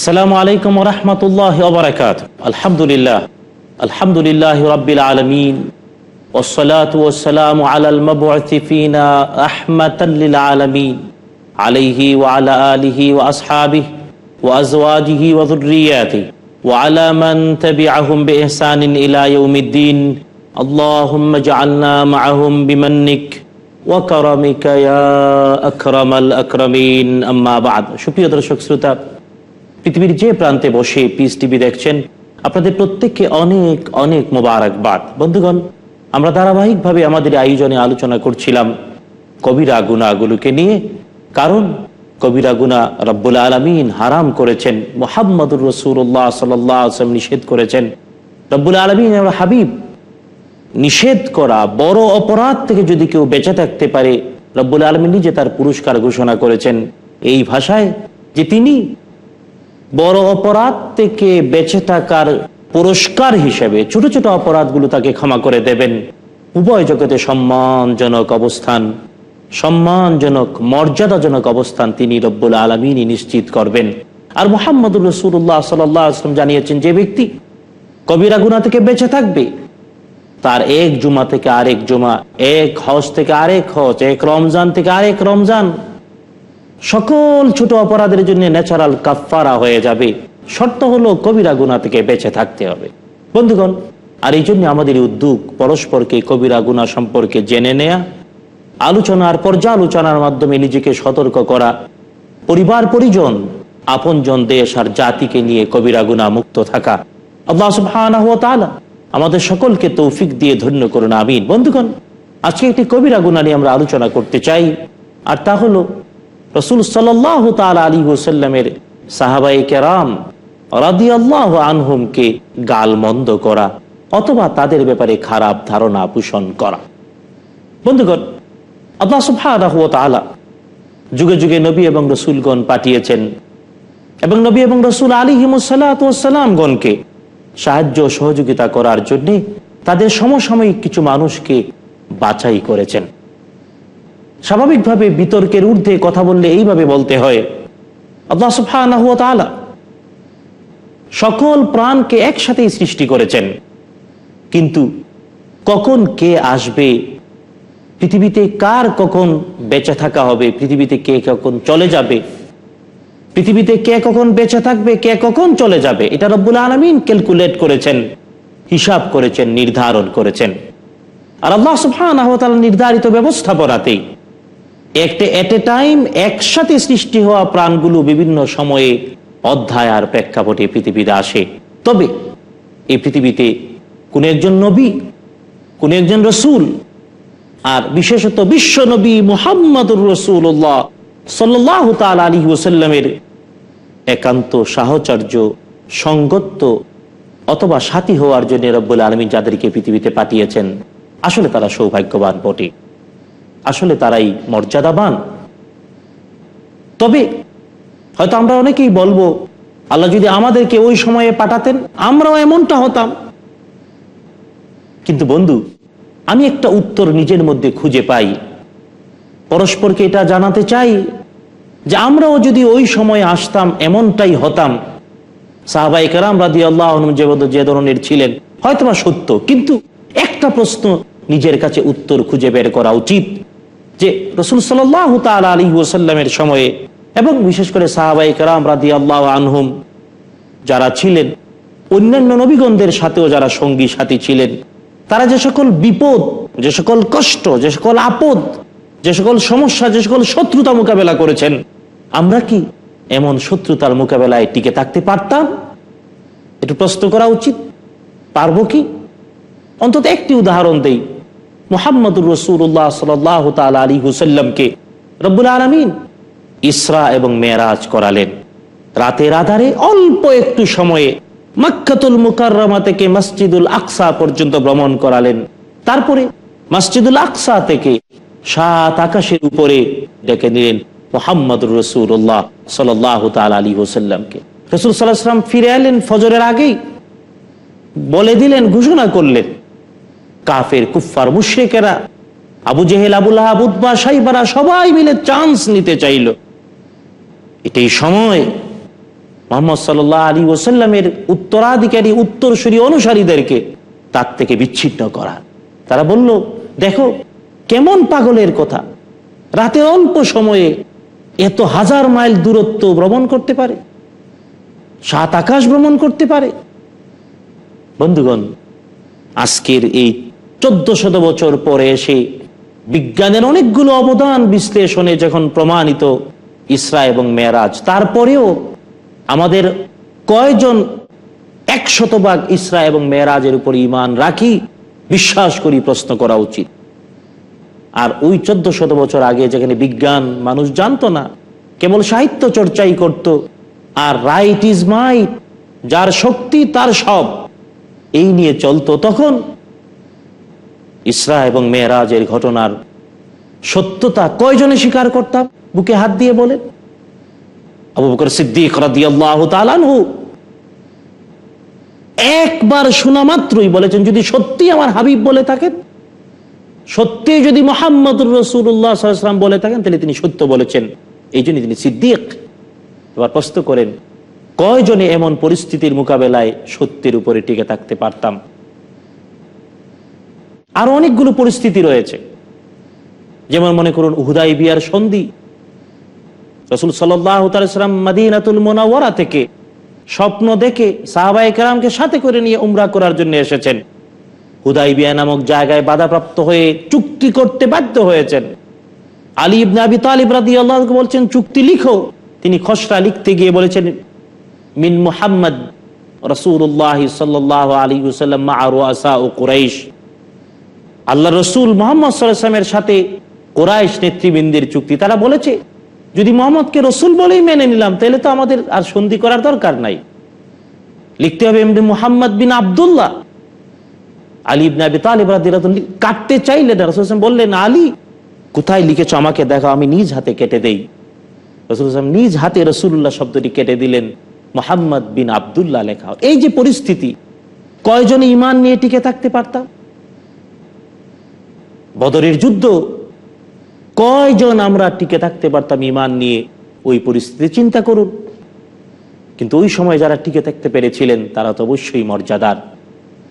আসসালামু আলাইকুম রহমতুল্লাহ ওবরাকাত আলহামদুলিল্লাহ আলহামদুলিল্লাহ রব্বিল আলমিন والصلاة والسلام على المبعوث فينا رحمة للعالمين عليه وعلى آله وأصحابه وأزواجه وذرياته وعلى من تبعهم بإحسان إلى يوم الدين اللهم اجعلنا معهم بمنك وكرمك يا أكرم الأكرمين أما بعد সুপ্রিয় দর্শক শ্রোতা পৃথিবীর যে প্রান্তে বসে পিস টিভি দেখছেন, আপনাদের প্রত্যেককে অনেক অনেক মোবারকবাদ। বন্ধুগণ, আমরা ধারাবাহিকভাবে আমাদের আয়োজনে আলোচনা করছিলাম কবিরা গুণাগুলোকে নিয়ে। কারণ, কবিরা গুণা রব্বুল আলমিন হারাম করেছেন। মোহাম্মদুর রসুল্লাহ সাল্লাম নিষেধ করেছেন। রব্বুল আলমিন হাবিব, নিষেধ করা বড় অপরাধ থেকে যদি কেউ বেঁচে থাকতে পারে, রব্বুল আলমিন নিজে তার পুরস্কার ঘোষণা করেছেন। এই ভাষায় যে তিনি বড় অপরাধ থেকে বেঁচে থাকার পুরস্কার হিসেবে ছোট ছোট অপরাধগুলো তাকে ক্ষমা করে দেবেন। উভয় জগতে সম্মানজনক অবস্থান, সম্মানজনক, মর্যাদাজনক অবস্থান তিনি রব্বুল আলমিনই নিশ্চিত করবেন। আর মোহাম্মদুর রসুল্লাহ সাল্লাম জানিয়েছেন, যে ব্যক্তি কবিরা গুনা থেকে বেঁচে থাকবে, তার এক জুমা থেকে আরেক জুমা, এক হজ থেকে আরেক হজ, এক রমজান থেকে আরেক রমজান সকল ছোট অপরাধের জন্য ন্যাচারাল কাফারা হয়ে যাবে। শর্ত হলো কবিরা গুণা থেকে বেঁচে থাকতে হবে। বন্ধুগণ, আর এই জন্য আমাদের উদ্যোগ পরস্পরকে কবিরা গুণা সম্পর্কে জেনে নেয়া, আলোচনার পর্যালোচনার মাধ্যমে নিজেকে সতর্ক করা, পরিবার, পরিজন, আপনজন, দেশ আর জাতিকে নিয়ে কবিরা গুণা মুক্ত থাকা। আমাদের সকলকে তৌফিক দিয়ে ধন্য করুন, আমিন। বন্ধুগণ, আজকে একটি কবিরা গুণা নিয়ে আমরা আলোচনা করতে চাই, আর তা হলো রসুল সাল্লাহ আলী ওসাল্লামের সাহাবাই কেরাম রাদি আল্লাহ আনহুমকে গালমন্দ করা অথবা তাদের ব্যাপারে খারাপ ধারণা পোষণ করা। বন্ধুগণ, আল্লাহ সুফাহ যুগে যুগে নবী এবং রসুলগণ পাঠিয়েছেন এবং নবী এবং রসুল আলী হিমসাল্লামগণকে সাহায্য সহযোগিতা করার জন্য তাদের সমসাময়িক কিছু মানুষকে বাছাই করেছেন। স্বাভাবিকভাবে বিতর্কের ঊর্ধ্বে কথা বললে এইভাবে বলতে হয় সকল প্রাণকে একসাথেই সৃষ্টি করেছেন। কিন্তু কখন কে আসবে? পৃথিবীতে কার কখন বেঁচে থাকা হবে? পৃথিবীতে কে কখন চলে যাবে? পৃথিবীতে কে কখন বেঁচে থাকবে? কে কখন চলে যাবে? এটা রব্বুল আলমিন ক্যালকুলেট করেছেন, হিসাব করেছেন, নির্ধারণ করেছেন। আর আল্লাহ তাআলা নির্ধারিত ব্যবস্থাপনাতেই একটা এট এ টাইম একসাথে সৃষ্টি হওয়া প্রাণগুলো বিভিন্ন সময়ে অধ্যায় আর প্রেক্ষাপটে পৃথিবীতে আসে। তবে এই পৃথিবীতে কোন একজন নবী, কোন একজন রসুল, আর বিশেষত বিশ্ব নবী মুহাম্মদুর রসুল্লাহ সাল্লাহ তাল আলী ওসাল্লামের একান্ত সাহচর্য, সঙ্গত্ব অথবা সাথী হওয়ার জন্য রব্বুল আলমী যাদেরকে পৃথিবীতে পাঠিয়েছেন, আসলে তারা সৌভাগ্যবান বটে। আসলে তারাই মর্যাদাবান। তবে হয়তো আমরা অনেকেই বলব, আল্লাহ যদি আমাদেরকে ওই সময়ে পাঠাতেন, আমরাও এমনটা হতাম। কিন্তু বন্ধু, আমি একটা উত্তর নিজের মধ্যে খুঁজে পাই। পরস্পরকে এটা জানাতে চাই যে আমরাও যদি ওই সময়ে আসতাম, এমনটাই হতাম। সাহাবাই কারাম রাদি আল্লাহ যে ধরনের ছিলেন, হয়তোবা সত্য, কিন্তু একটা প্রশ্ন নিজের কাছে উত্তর খুঁজে বের করা উচিত। যে রসুল সাল্লাহ তাল আলী ওসাল্লামের সময়ে এবং বিশেষ করে সাহাবাই কারাম রাদি আল্লাহ আনহুম যারা ছিলেন, অন্যান্য নবীগণদের সাথেও যারা সঙ্গী সাথী ছিলেন, তারা যে সকল বিপদ, যে সকল কষ্ট, যে সকল আপদ, যে সকল সমস্যা, যে সকল শত্রুতা মোকাবেলা করেছেন, আমরা কি এমন শত্রুতার মোকাবেলায় টিকে থাকতে পারতাম? একটু প্রশ্ন করা উচিত। পারব কি? অন্তত একটি উদাহরণ দেই। মোহাম্মদুর রসুল্লাহ সাল্লাহ তাল আলী হুসাল্লামকে রব্বুল আলমিন ইসরা এবং মেয়ারাজ করালেন। রাতের আধারে অল্প একটু সময়ে মাক্কাতুল মুকাররমা থেকে মসজিদুল আকসা পর্যন্ত ভ্রমণ করালেন। তারপরে মসজিদুল আকসা থেকে সাত আকাশের উপরে ডেকে নিলেন মোহাম্মদুর রসুল্লাহ সাল্লাহ তাল আলী হোসাল্লামকে রসুল সাল্লাহাম ফিরে এলেন ফজরের আগেই। বলে দিলেন, ঘোষণা করলেন কাফের কুফার মুশ্রেকেরা, আবু জেহেল আবুল্লাহ আবুদ্বা সাইবারা সবাই মিলে চান্স নিতে চাইল। এটাই সময়। মোহাম্মদ সাল্লাহ আলী ওসাল্লামের উত্তরাধিকারী, উত্তরসূরি অনুসারীদেরকে তার থেকে বিচ্ছিন্ন করা। তারা বলল, দেখো, কেমন পাগলের কথা। রাতে অল্প সময়ে এত হাজার মাইল দূরত্ব ভ্রমণ করতে পারে। সাত আকাশ ভ্রমণ করতে পারে। বন্ধুগণ, আজকের এই চোদ্দ শত বছর পরে এসে বিজ্ঞানের অনেকগুলো অবদান বিশ্লেষণে যখন প্রমাণিত ইসরা এবং মেয়ারাজ, তারপরেও আমাদের কয়জন এক শতভাগ ইসরা এবং মেয়েরাজের উপর ইমান রাখি, বিশ্বাস করি, প্রশ্ন করা উচিত। আর ওই চোদ্দ শত বছর আগে যেখানে বিজ্ঞান মানুষ জানতো না, কেবল সাহিত্য চর্চাই করত, আর রাইট ইজ মাইট যার শক্তি তার সব, এই নিয়ে চলতো। তখন ইসরা এবং মেয়েরাজের ঘটনার সত্যতা কয়জনে স্বীকার করতাম বুকে হাত দিয়ে বলে আবু বকর সিদ্দিক একবার শোনা মাত্রই বলেছেন, যদি সত্যি আমার হাবিব বলে থাকেন, সত্যি যদি মোহাম্মদুর রসুল্লাহ বলে থাকেন, তাহলে তিনি সত্য বলেছেন। এই জন্য তিনি সিদ্দিক। এবার প্রশ্ন করেন, কয়জনে এমন পরিস্থিতির মোকাবেলায় সত্যের উপরে টিকে থাকতে পারতাম? আরও অনেকগুলো পরিস্থিতি রয়েছে। যেমন মনে করুন উহুদাই বিয়ার সন্ধি। রসুল সাল্লাম মাদিনাতুল মোনাওয়ারা থেকে স্বপ্ন দেখে সাহাবাই কেরামকে সাথে করে নিয়ে উমরা করার জন্য এসেছেন। হুদাই বিয়া নামক জায়গায় বাধাপ্রাপ্ত হয়ে চুক্তি করতে বাধ্য হয়েছেন। আলী ইবনে আবি তালিব রাদি আল্লাহকে বলছেন, চুক্তি লিখো। তিনি খসড়া লিখতে গিয়ে বলেছেন, মিন মুহাম্মদ রসুল্লাহ সাল্লাহ আলী হুসাল্লাম আসা ও কুরাইশ। আল্লাহ রসুল মোহাম্মদ সাল্লামের সাথে কোরাইশ নেতৃবৃন্দের চুক্তি, তারা বলেছে, যদি মোহাম্মদকে রসুল বলেই মেনে নিলাম, তাহলে তো আমাদের আর সন্ধি করার দরকার নাই। লিখতে হবে এমনি মোহাম্মদ বিন আবদুল্লাহ। আলী ইবনে আবি তালিব কাটতে চাইলেন রাসূল বললেন, আলী, কোথায় লিখেছো আমাকে? দেখো, আমি নিজ হাতে কেটে দেই। রাসূল নিজ হাতে রাসূলুল্লাহ শব্দটি কেটে দিলেন, মোহাম্মদ বিন আবদুল্লাহ লেখা। এই যে পরিস্থিতি, কয়জনে ইমান নিয়ে টিকে থাকতে পারতাম? বদরের যুদ্ধ। কয়জন আমরা টিকে থাকতে পারতাম ইমান নিয়ে? ওই পরিস্থিতি চিন্তা করুন। কিন্তু ওই সময় যারা টিকে থাকতে পেরেছিলেন, তারা তো অবশ্যই মর্যাদার।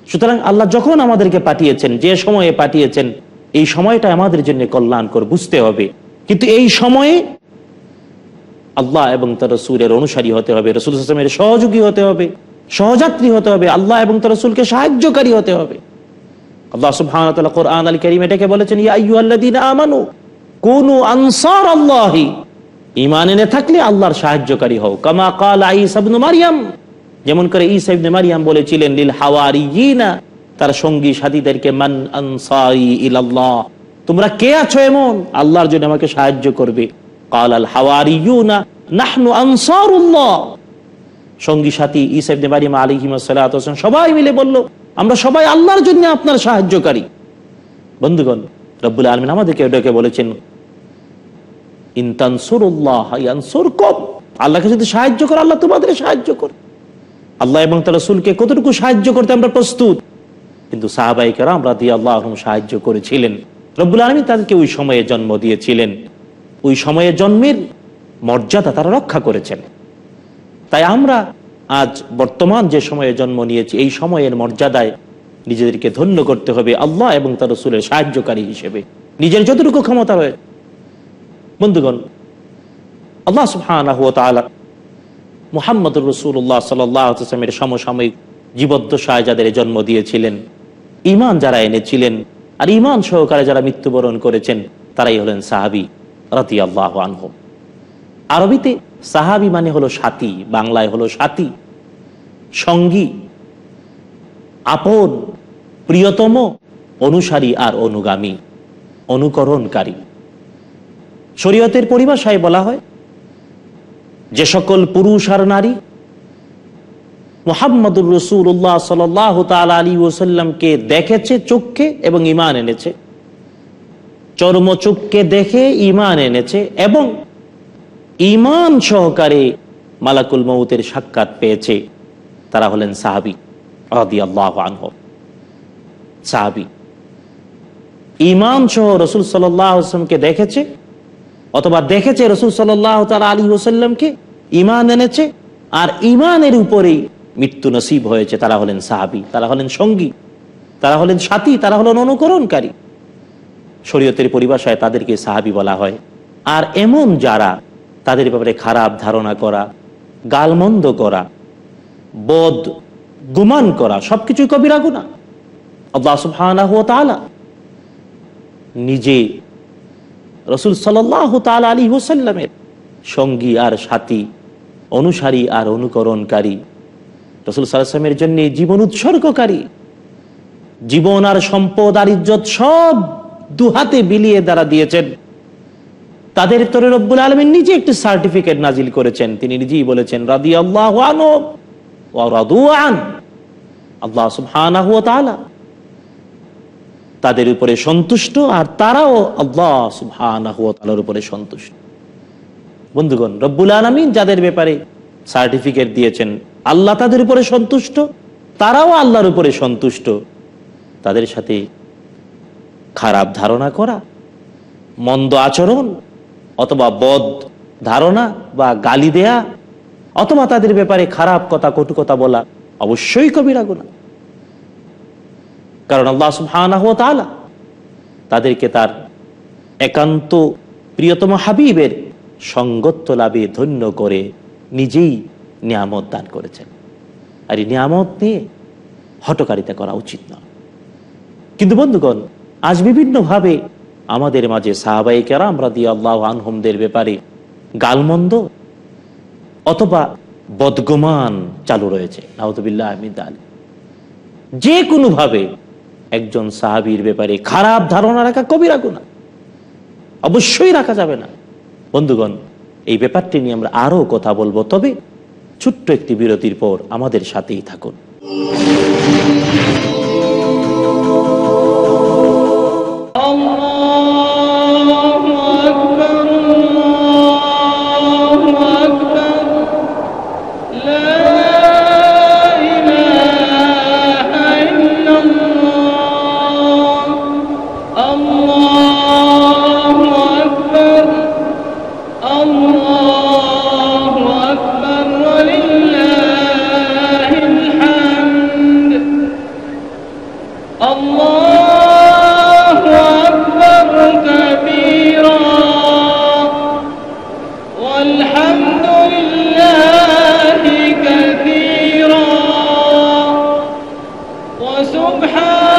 সুতরাং আল্লাহ যখন আমাদেরকে পাঠিয়েছেন, যে সময়ে পাঠিয়েছেন, এই সময়টা আমাদের জন্য কল্যাণকর, বুঝতে হবে। কিন্তু এই সময়ে আল্লাহ এবং তার রসুলের অনুসারী হতে হবে, রসুল সহযোগী হতে হবে, সহযাত্রী হতে হবে, আল্লাহ এবং তার রসুলকে সাহায্যকারী হতে হবে। তোমরা কে আছো এমন? আল্লাহর জন্য আমাকে সাহায্য করবে। সঙ্গী সাথী ঈসা ইবনে মারইয়াম আলাইহিস সবাই মিলে বলল আমরা সবাই আল্লাহর জন্য আপনার সাহায্যকারী। বন্ধুগণ, রব্বুল আলমিন আমাদেরকে এটাকে বলেছেন আল্লাহকে যদি সাহায্য করে, আল্লাহ তোমাদের সাহায্য করে আল্লাহ এবং তার রসুলকে কতটুকু সাহায্য করতে আমরা প্রস্তুত? কিন্তু সাহাবাই কেরাম রাদি আল্লাহ সাহায্য করেছিলেন। রব্বুল আলমী তাদেরকে ওই সময়ে জন্ম দিয়েছিলেন। ওই সময়ে জন্মের মর্যাদা তারা রক্ষা করেছেন। তাই আমরা আজ বর্তমান যে সময়ে জন্ম নিয়েছি, এই সময়ের মর্যাদায় নিজেদেরকে ধন্য করতে হবে আল্লাহ এবং তার রসুলের সাহায্যকারী হিসেবে। নিজের যতটুকু ক্ষমতা রয়েছে বন্ধুগণ, আল্লাহ তাআলা মুহাম্মদুর রাসূলুল্লাহ সাল্লাল্লাহু আলাইহি সমসাময়িক জীবদ্দশায় যাদের জন্ম দিয়েছিলেন, ঈমান যারা এনেছিলেন আর ঈমান সহকারে যারা মৃত্যুবরণ করেছেন, তারাই হলেন সাহাবি সাহাবী রাদিয়াল্লাহু আনহুম। আরবিতে সাহাবী মানে হলো সাথী, বাংলায় হলো সাথী, সঙ্গী, আপন, প্রিয়তম, অনুসারী আর অনুগামী, অনুকরণকারী। শরীয়তের পরিভাষায় বলা হয়, যে সকল পুরুষ আর নারী মোহাম্মদুর রসুল্লাহ সাল্লাহ তাল আলী ওসাল্লামকে দেখেছে, চোখকে এবং ইমান এনেছে। চর্মচোখকে দেখে ইমান এনেছে এবং ইমান সহকারে মালাকুল মৌতের সাক্ষাৎ পেয়েছে। তারা হলেন সাহাবি সাহাবি ইমান সহ রসুল সাল্লামকে দেখেছে অথবা দেখেছে রসুল সাল্লাহ তার আলী ওসাল্লামকে ইমান এনেছে, আর ইমানের উপরেই মৃত্যু নসিব হয়েছে। তারা হলেন সাহাবি, তারা হলেন সঙ্গী, তারা হলেন সাথী, তারা হলেন অনুকরণকারী। শরীয়তের পরিভাষায় তাদেরকে সাহাবি বলা হয়। আর এমন যারা তাদের ব্যাপারে খারাপ ধারণা করা, গালমন্দ করা বোধ গুমান করা, সবকিছুই কবিরা গুণা আল্লাহ নিজে রসুল সাল্লাহ আলী হোসাল্লামের সঙ্গী আর সাথী, অনুসারী আর অনুকরণকারী। রসুল সাল্লামের জন্য জীবন উৎসর্গকারী। জীবন আর সম্পদ আর ইজ্জত সব দুহাতে বিলিয়ে দ্বারা দিয়েছেন। তাদের তরে রব্বুল আলমিন নিজে একটি সার্টিফিকেট নাজিল করেছেন। তিনি নিজেই বলেছেন রাদি আল্লাহ আল্লাহ তাদের উপরে সন্তুষ্ট আর তারাও আল্লাহ উপরে সন্তুষ্ট। বন্ধুগণ, রব্বুল আলামিন যাদের ব্যাপারে সার্টিফিকেট দিয়েছেন, আল্লাহ তাদের উপরে সন্তুষ্ট, তারাও আল্লাহর উপরে সন্তুষ্ট। তাদের সাথে খারাপ ধারণা করা, মন্দ আচরণ অথবা বদ ধারণা বা গালি দেয়া, অথবা তাদের ব্যাপারে খারাপ কথা, কটু কথা বলা, অবশ্যই কবিরা গুণা কারণ আল্লাহ সুবহানাহু ওয়া তাআলা তাদেরকে তার একান্ত প্রিয়তম হাবিবের সঙ্গত্ব লাভে ধন্য করে নিজেই নিয়ামত দান করেছেন। আর এই নিয়ামত নিয়ে হটকারিতা করা উচিত নয়। কিন্তু বন্ধুগণ, আজ বিভিন্নভাবে আমাদের মাঝে সাহাবাই কেরাম রাদি আল্লাহ আনহুমদের ব্যাপারে গালমন্দ অথবা বদগমান চালু রয়েছে। যে কোনোভাবে একজন সাহাবির ব্যাপারে খারাপ ধারণা রাখা কবিরা গুণা অবশ্যই রাখা যাবে না। বন্ধুগণ, এই ব্যাপারটি নিয়ে আমরা আরও কথা বলব, তবে ছোট্ট একটি বিরতির পর আমাদের সাথেই থাকুন। وسبحان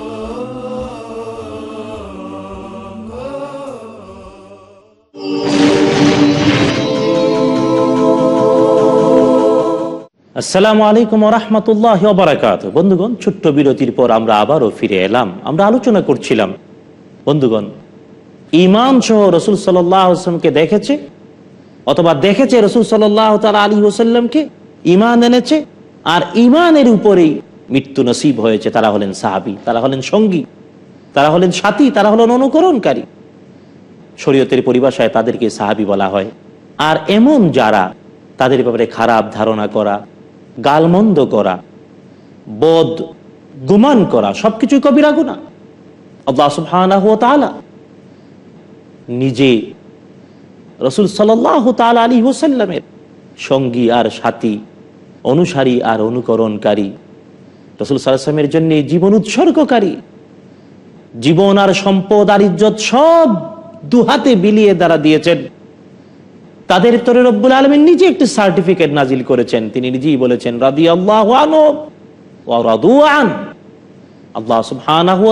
আসসালামু আলাইকুম রহমতুল্লাহ বারাকাত বন্ধুগণ, ছোট্ট বিরতির পর আমরা আবারও ফিরে এলাম। আমরা আলোচনা করছিলাম, বন্ধুগণ ইমান সহ রসুল সাল্লামকে দেখেছে অথবা দেখেছে রসুল সাল্লাহ তালা আলী ওসাল্লামকে ইমান এনেছে, আর ইমানের উপরেই মৃত্যু নসিব হয়েছে। তারা হলেন সাহাবি, তারা হলেন সঙ্গী, তারা হলেন সাথী, তারা হলেন অনুকরণকারী। শরীয়তের পরিভাষায় তাদেরকে সাহাবি বলা হয়। আর এমন যারা, তাদের ব্যাপারে খারাপ ধারণা করা গালমন্দ করা বোধ গুমান করা, সবকিছুই কবিরা গুণা আল্লাহ নিজে রসুল সাল্লাহ আলী সঙ্গী আর সাথী, অনুসারী আর অনুকরণকারী। রসুল সাল্লামের জন্য জীবন উৎসর্গকারী। জীবন আর সম্পদ আর ইজ্জত সব দুহাতে বিলিয়ে দ্বারা দিয়েছেন। তাদের তরে রব্বুল আলমিন নিজে একটি সার্টিফিকেট নাজিল করেছেন। তিনি নিজেই বলেছেন রাদি আল্লাহ আল্লাহ সুবহানাহু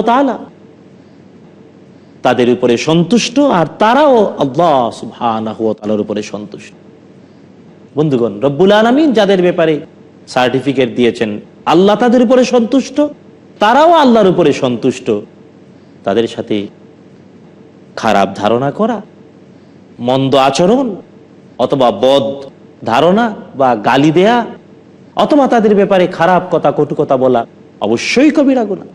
তাদের উপরে সন্তুষ্ট আর তারাও আল্লাহ সুবহানাহু উপরে সন্তুষ্ট। বন্ধুগণ, রব্বুল আলমিন যাদের ব্যাপারে সার্টিফিকেট দিয়েছেন, আল্লাহ তাদের উপরে সন্তুষ্ট, তারাও আল্লাহর উপরে সন্তুষ্ট। তাদের সাথে খারাপ ধারণা করা, মন্দ আচরণ অথবা বদ ধারণা বা গালি দেয়া, অথবা তাদের ব্যাপারে খারাপ কথা, কটু কথা বলা, অবশ্যই কবিরা গুণা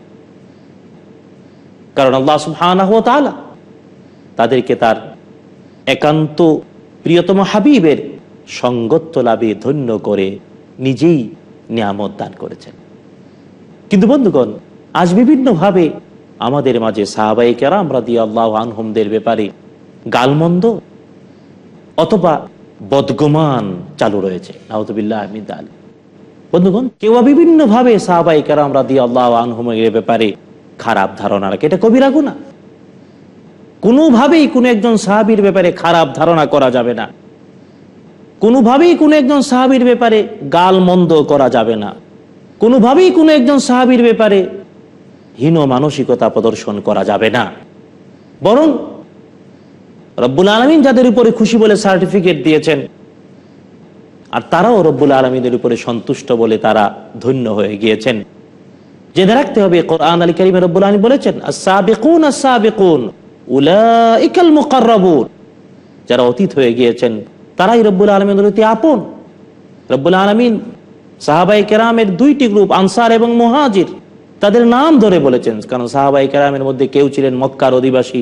কারণ আল্লাহ সুবহানাহু ওয়া তাআলা তাদেরকে তার একান্ত প্রিয়তম হাবিবের সঙ্গত্ব লাভে ধন্য করে নিজেই নিয়ামত দান করেছেন। কিন্তু বন্ধুগণ, আজ বিভিন্নভাবে আমাদের মাঝে সাহাবাই কেরাম রাদি আল্লাহ আনহুমদের ব্যাপারে গালমন্দ অথবা বদগমান চালু রয়েছে। বন্ধুগণ, কেউ বিভিন্ন ভাবে সাহাবাই কেরাম রাদি আল্লাহ আনহুমের ব্যাপারে খারাপ ধারণা রাখে। এটা কবিরা গুণা কোনোভাবেই কোনো একজন সাহাবির ব্যাপারে খারাপ ধারণা করা যাবে না। কোনোভাবেই কোনো একজন সাহাবির ব্যাপারে গাল মন্দ করা যাবে না। কোনোভাবেই কোনো একজন সাহাবির ব্যাপারে হীন মানসিকতা প্রদর্শন করা যাবে না। বরং রব্বুল আলমিন যাদের উপরে খুশি বলে সার্টিফিকেট দিয়েছেন, আর তারাও রব্বুল আলমিনের উপরে সন্তুষ্ট বলে তারা ধন্য হয়ে গিয়েছেন। জেনে রাখতে হবে, কোরআন আলী করিম রব্বুল আলমী বলেছেন যারা অতীত হয়ে গিয়েছেন, তারাই রব্বুল আলমিনের অতি আপন। রব্বুল আলমিন সাহাবাই কেরামের দুইটি গ্রুপ, আনসার এবং মুহাজির, তাদের নাম ধরে বলেছেন। কারণ সাহাবাই কেরামের মধ্যে কেউ ছিলেন মক্কার অধিবাসী।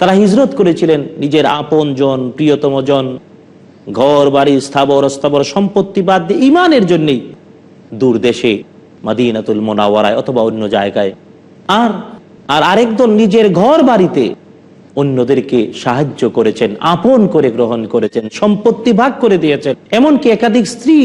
তারা হিজরত করেছিলেন নিজের আপন জন, প্রিয়তম জন। ঘর, বাড়ি, স্থাবর স্থাবর সম্পত্তি বাদ দিয়ে ইমানের জন্যই দূর দেশে, মাদিনাতুল মোনাওয়ারায় অথবা অন্য জায়গায়। আর আর আরেক দল নিজের ঘর বাড়িতে অন্যদেরকে সাহায্য করেছেন, আপন করে গ্রহণ করেছেন, সম্পত্তি ভাগ করে দিয়েছেন। এমনকি একাধিক স্ত্রী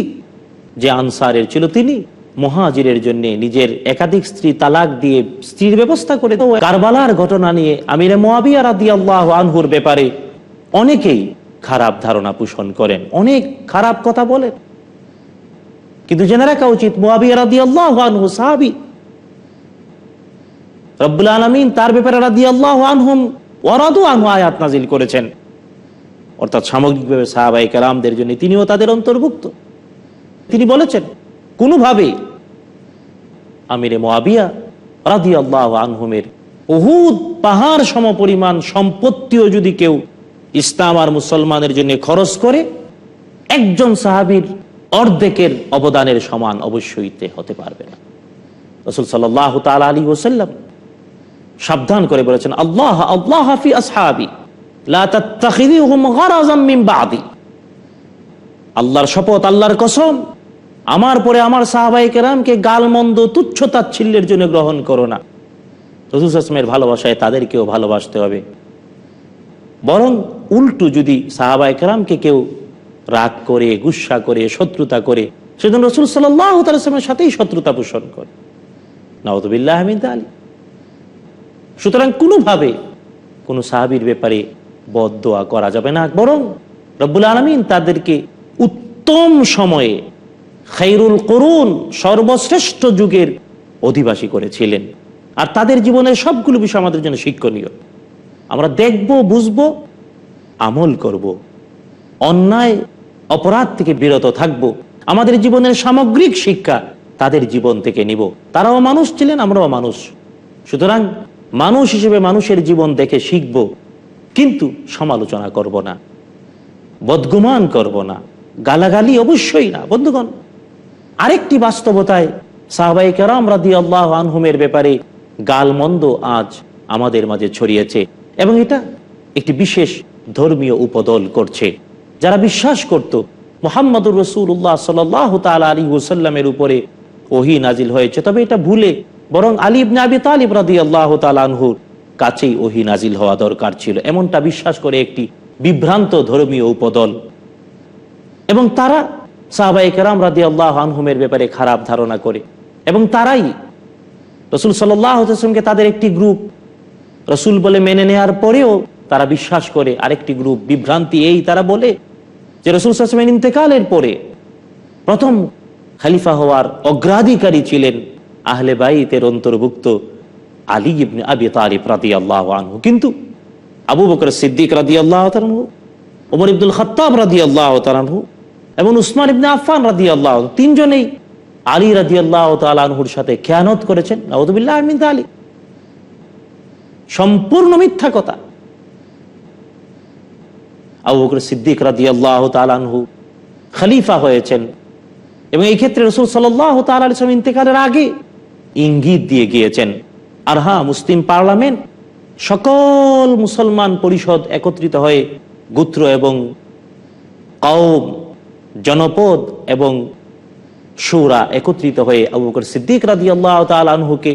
যে আনসারের ছিল তিনি মহাজিরের জন্য নিজের একাধিক স্ত্রী তালাক দিয়ে স্ত্রীর ব্যবস্থা করে কারবালার ঘটনা নিয়ে আমিরে মোয়াবিয়া রাদি আল্লাহ আনহুর ব্যাপারে অনেকেই খারাপ ধারণা পোষণ করেন, অনেক খারাপ কথা বলেন। কিন্তু জেনে রাখা উচিত মোয়াবিয়া রাদি আল্লাহ আনহু রব্বুল আলমিন তার ব্যাপারে রাদি আল্লাহ আনহুম ওরাদু আনহু আয়াত নাজিল করেছেন। অর্থাৎ সামগ্রিকভাবে সাহাবাই কালামদের জন্য তিনিও তাদের অন্তর্ভুক্ত। তিনি বলেছেন কোনোভাবে আমিরে মোয়াবিয়া রাদি আল্লাহ আনহুমের বহুত পাহাড় সম পরিমাণ সম্পত্তিও যদি কেউ ইসলাম আর মুসলমানের জন্য খরচ করে, একজন সাহাবির অর্ধেকের অবদানের সমান অবশ্যই হতে পারবে না। রসুল সাল্লাহ তাল আলী ওসাল্লাম সাবধান করে বলেছেন, আল্লাহ আল্লাহ হাফি আসহাবি আল্লাহর শপথ, আল্লাহর কসম আমার পরে আমার সাহাবাই কেরামকে গালমন্দ তুচ্ছ তাচ্ছিল্যের জন্য গ্রহণ করো না। রসুল আসমের ভালোবাসায় তাদেরকেও ভালোবাসতে হবে। বরং উল্টো যদি সাহাবাই কেরামকে কেউ রাগ করে, গুসা করে, শত্রুতা করে, সেজন্য রসুল সাল্লাহ তালের সাথেই শত্রুতা পোষণ করে। নওয়াজবিল্লাহ আহমিদ আলী সুতরাং কোনোভাবে কোনো সাহাবির ব্যাপারে বদ করা যাবে না। বরং রব্বুল আলমিন তাদেরকে উত্তম সময়ে খাইরুল করুন সর্বশ্রেষ্ঠ যুগের অধিবাসী করেছিলেন। আর তাদের জীবনের সবগুলো বিষয় আমাদের জন্য শিক্ষণীয়। আমরা দেখব, বুঝব, আমল করব। অন্যায়, অপরাধ থেকে বিরত থাকব। আমাদের জীবনের সামগ্রিক শিক্ষা তাদের জীবন থেকে নিব। তারাও মানুষ ছিলেন, আমরাও মানুষ। সুতরাং মানুষ হিসেবে মানুষের জীবন দেখে শিখব। কিন্তু সমালোচনা করব না। বদগুমান করব না। গালাগালি অবশ্যই না, বন্ধুগণ। আরেকটি বাস্তবতায় সাহবাই কেরাম রাদি আল্লাহ আনহুমের ব্যাপারে গালমন্দ আজ আমাদের মাঝে ছড়িয়েছে এবং এটা একটি বিশেষ ধর্মীয় উপদল করছে। যারা বিশ্বাস করত মোহাম্মদুর রসুল্লাহ সাল্লাহ আলী ওসাল্লামের উপরে ওহি নাজিল হয়েছে, তবে এটা ভুলে বরং আলিব নাবি তালিব রাদি আল্লাহ তালানহুর কাছেই ওহি নাজিল হওয়া দরকার ছিল। এমনটা বিশ্বাস করে একটি বিভ্রান্ত ধর্মীয় উপদল। এবং তারা সাহাবাই কেরাম রাদি আল্লাহ আনহুমের ব্যাপারে খারাপ ধারণা করে। এবং তারাই রসুল সাল্লামকে তাদের একটি গ্রুপ। রসুল বলে মেনে নেওয়ার পরেও তারা বিশ্বাস করে আরেকটি গ্রুপ, বিভ্রান্তি এই তারা বলে যে রসুল সাসমের ইন্তেকালের পরে প্রথম খালিফা হওয়ার অগ্রাধিকারী ছিলেন আহলে বাইতের অন্তর্ভুক্ত আলী ইবনে আবি তারিফ রাদি আল্লাহ আনহু। কিন্তু আবু বকর সিদ্দিক রাদি আল্লাহ তালহু ওমর ইবদুল খত্তাব রাদি আল্লাহ তালহু এবং উসমান ইবনে আফফান রাদি আল্লাহ তিনজনেই আলী রাদি আল্লাহ তালহুর সাথে খেয়ানত করেছেন। নওদুবিল্লাহ আমিন আলী সম্পূর্ণ মিথ্যা কথা। আবু সিদ্দিক রাদি আল্লাহ তালানহু খলিফা হয়েছেন এবং এই ক্ষেত্রে রসুল সাল্লাহ তালাম ইন্তেকালের আগে ইঙ্গিত দিয়ে গিয়েছেন আর হ্যাঁ মুসলিম পার্লামেন্ট সকল মুসলমান পরিষদ একত্রিত হয়ে গুত্র এবং কওম জনপদ এবং সুরা একত্রিত হয়ে আবু বকর সিদ্দিক রাদি আল্লাহ তালহুকে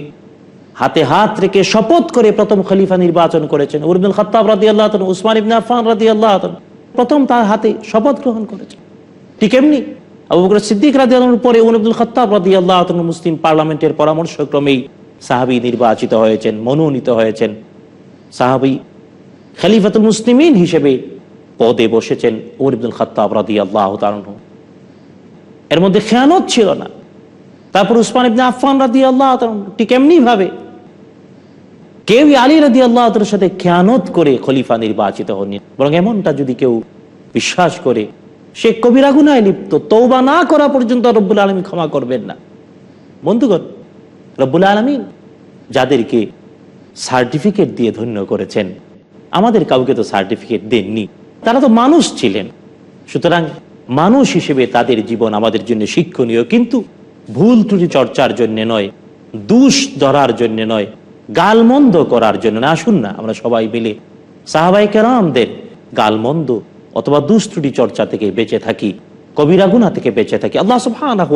হাতে হাত রেখে শপথ করে প্রথম খলিফা নির্বাচন করেছেন। উরবুল খত্তাব রাদি আল্লাহ উসমান ইবনে আফান রাদি আল্লাহ প্রথম তার হাতে শপথ গ্রহণ করেছেন। ঠিক এমনি সিদ্দিক পরে মুসলিম পার্লামেন্টের পরামর্শক্রমেই সাহাবি নির্বাচিত হয়েছেন, মনোনীত হয়েছেন। সাহাবি খলিফাতুল মুসলিমিন হিসেবে পদে বসেছেন উরবুল খত্তাব রাদি আল্লাহ এর মধ্যে খেয়ানত ছিল না। তারপর উসমান ইবনে আফফান রাদি আল্লাহ ঠিক এমনি ভাবে কেউই আলী রাদি আল্লাহ সাথে খেয়ানত করে খলিফা নির্বাচিত হননি। বরং এমনটা যদি কেউ বিশ্বাস করে, সে কবিরা গুনায় লিপ্ত তৌবা না করা পর্যন্ত রব্বুল আলমী ক্ষমা করবেন না। বন্ধুগণ, রব্বুল আলমী যাদেরকে সার্টিফিকেট দিয়ে ধন্য করেছেন, আমাদের কাউকে তো সার্টিফিকেট দেননি। তারা তো মানুষ ছিলেন। সুতরাং মানুষ হিসেবে তাদের জীবন আমাদের জন্য শিক্ষণীয়, কিন্তু ভুল ত্রুটি চর্চার জন্য নয়, দুষ ধরার জন্য নয়, গালমন্দ করার জন্য না আসুন না, আমরা সবাই মিলে সাহাবাই কেরামদের গালমন্দ অথবা দুষ্ত্রুটি চর্চা থেকে বেঁচে থাকি, কবিরা গুনা থেকে বেঁচে থাকি। আল্লাহ সুবহানাহু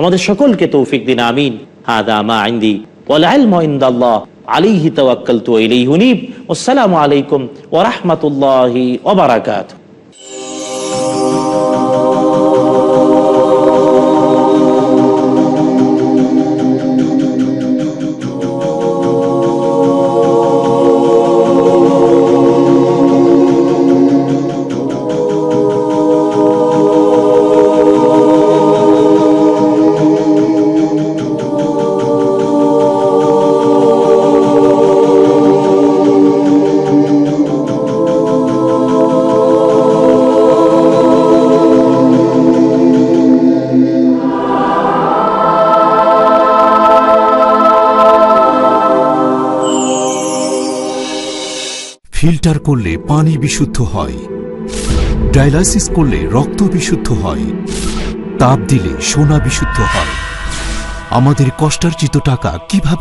আমাদের সকলকে তৌফিক দিন, আমিন। হাদা মা ইনদি, ওয়াল ইলমু ইনদাল্লাহ। আলাইহি তাওয়াক্কালতু ওয়া ইলাইহি উনীব। আসসালামু আলাইকুম ওয়া রাহমাতুল্লাহি ফিল্টার করলে পানি বিশুদ্ধ হয়। ডায়ালাইসিস করলে রক্ত বিশুদ্ধ হয়। তাপ দিলে সোনা বিশুদ্ধ হয়। আমাদের কষ্টার্জিত টাকা কীভাবে